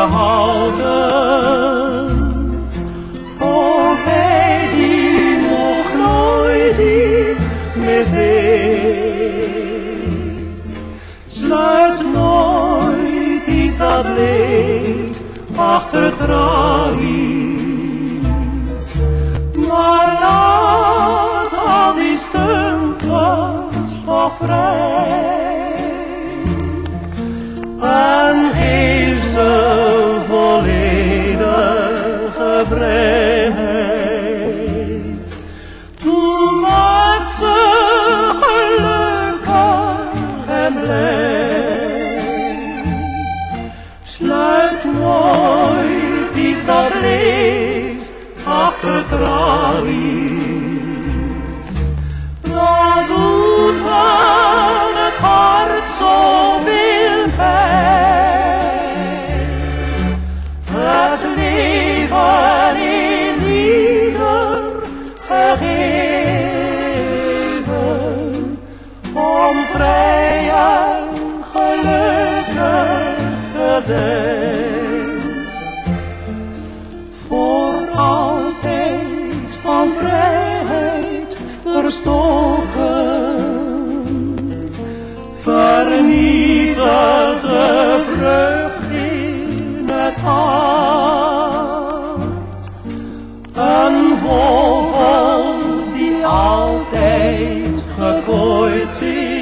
gehouden. O hij die nog nooit iets misdeed, sluit nooit iets dat leed achter tralies. Maar laat al die stempels nog vrij. vremei. Tu masă hălăca emblem, Schlägt neu dieser Licht, Ach, verstoken, vernietigt de vrucht in het hart. Een vogel die altijd gekooid zit.